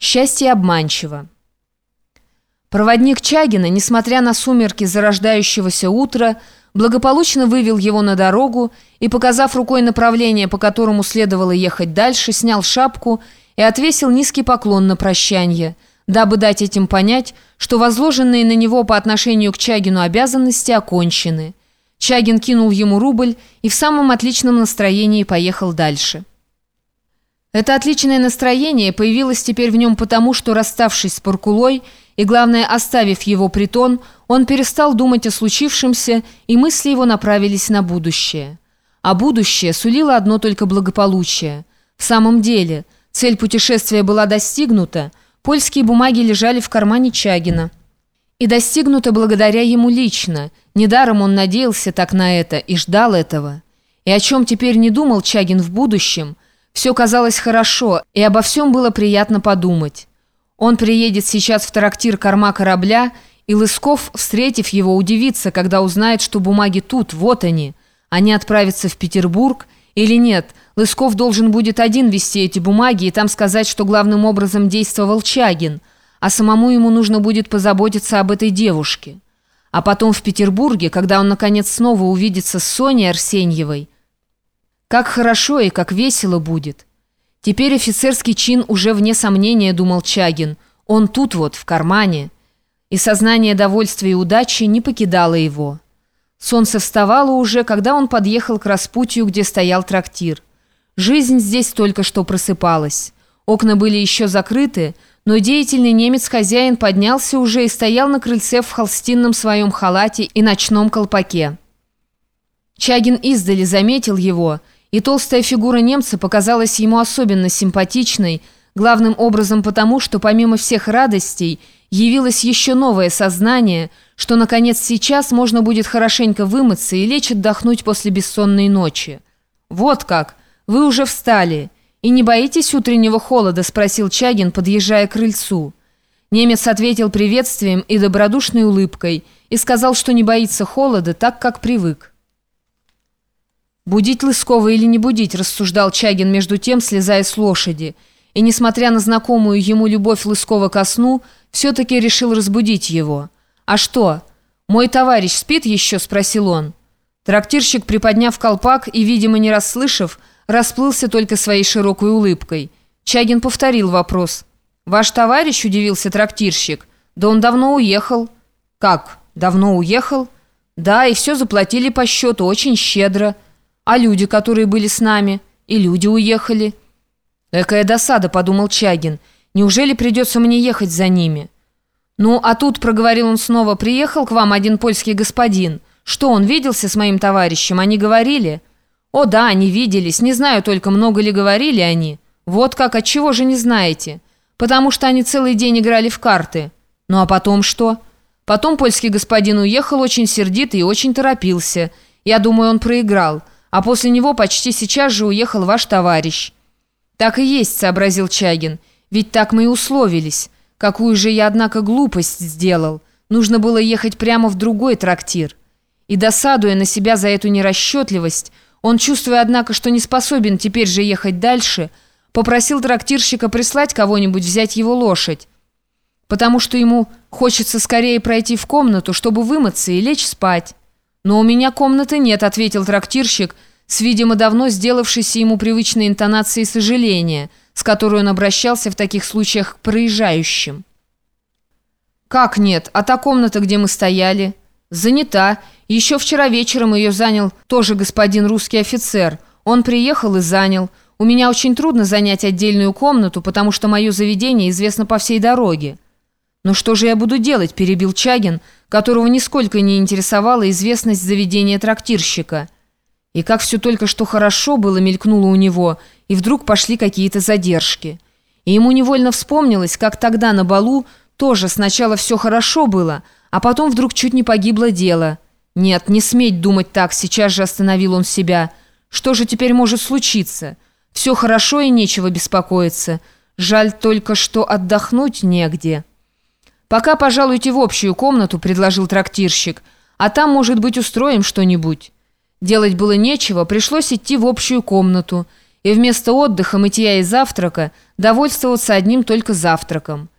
Счастье обманчиво. Проводник Чагина, несмотря на сумерки зарождающегося утра, благополучно вывел его на дорогу и, показав рукой направление, по которому следовало ехать дальше, снял шапку и отвесил низкий поклон на прощанье, дабы дать этим понять, что возложенные на него по отношению к Чагину обязанности окончены. Чагин кинул ему рубль и в самом отличном настроении поехал дальше. Это отличное настроение появилось теперь в нем потому, что, расставшись с Паркулой и, главное, оставив его притон, он перестал думать о случившемся, и мысли его направились на будущее. А будущее сулило одно только благополучие. В самом деле, цель путешествия была достигнута, польские бумаги лежали в кармане Чагина. И достигнута благодаря ему лично, недаром он надеялся так на это и ждал этого. И о чем теперь не думал Чагин в будущем – все казалось хорошо, и обо всем было приятно подумать. Он приедет сейчас в трактир корма корабля, и Лысков, встретив его, удивится, когда узнает, что бумаги тут, вот они. Они отправятся в Петербург или нет. Лысков должен будет один вести эти бумаги и там сказать, что главным образом действовал Чагин, а самому ему нужно будет позаботиться об этой девушке. А потом в Петербурге, когда он, наконец, снова увидится с Соней Арсеньевой, как хорошо и как весело будет. Теперь офицерский чин уже вне сомнения, думал Чагин. Он тут вот, в кармане. И сознание довольствия и удачи не покидало его. Солнце вставало уже, когда он подъехал к распутью, где стоял трактир. Жизнь здесь только что просыпалась. Окна были еще закрыты, но деятельный немец-хозяин поднялся уже и стоял на крыльце в холстинном своем халате и ночном колпаке. Чагин издали заметил его – и толстая фигура немца показалась ему особенно симпатичной, главным образом потому, что помимо всех радостей явилось еще новое сознание, что, наконец, сейчас можно будет хорошенько вымыться и лечь отдохнуть после бессонной ночи. «Вот как! Вы уже встали! И не боитесь утреннего холода?» – спросил Чагин, подъезжая к крыльцу. Немец ответил приветствием и добродушной улыбкой и сказал, что не боится холода так, как привык. «Будить Лыскова или не будить?» – рассуждал Чагин между тем, слезая с лошади. И, несмотря на знакомую ему любовь Лыскова ко сну, все-таки решил разбудить его. «А что? Мой товарищ спит еще?» – спросил он. Трактирщик, приподняв колпак и, видимо, не расслышав, расплылся только своей широкой улыбкой. Чагин повторил вопрос. «Ваш товарищ?» – удивился трактирщик. «Да он давно уехал». «Как? Давно уехал?» «Да, и все заплатили по счету, очень щедро». А люди, которые были с нами? И люди уехали. Экая досада, подумал Чагин. Неужели придется мне ехать за ними? Ну, а тут, проговорил он снова, приехал к вам один польский господин. Что, он виделся с моим товарищем? Они говорили? О, да, они виделись. Не знаю только, много ли говорили они. Вот как, от чего же не знаете? Потому что они целый день играли в карты. Ну, а потом что? Потом польский господин уехал очень сердитый и очень торопился. Я думаю, он проиграл а после него почти сейчас же уехал ваш товарищ». «Так и есть», — сообразил Чагин. «Ведь так мы и условились. Какую же я, однако, глупость сделал. Нужно было ехать прямо в другой трактир». И досадуя на себя за эту нерасчетливость, он, чувствуя, однако, что не способен теперь же ехать дальше, попросил трактирщика прислать кого-нибудь взять его лошадь, потому что ему хочется скорее пройти в комнату, чтобы вымыться и лечь спать. «Но у меня комнаты нет», — ответил трактирщик, с, видимо, давно сделавшейся ему привычной интонацией сожаления, с которой он обращался в таких случаях к проезжающим. «Как нет? А та комната, где мы стояли?» «Занята. Еще вчера вечером ее занял тоже господин русский офицер. Он приехал и занял. У меня очень трудно занять отдельную комнату, потому что мое заведение известно по всей дороге». «Ну что же я буду делать?» – перебил Чагин, которого нисколько не интересовала известность заведения трактирщика. И как все только что хорошо было, мелькнуло у него, и вдруг пошли какие-то задержки. И ему невольно вспомнилось, как тогда на балу тоже сначала все хорошо было, а потом вдруг чуть не погибло дело. «Нет, не сметь думать так», сейчас же остановил он себя. «Что же теперь может случиться? Все хорошо и нечего беспокоиться. Жаль только, что отдохнуть негде». «Пока пожалуйте в общую комнату», — предложил трактирщик, «а там, может быть, устроим что-нибудь». Делать было нечего, пришлось идти в общую комнату, и вместо отдыха, мытья и завтрака довольствоваться одним только завтраком.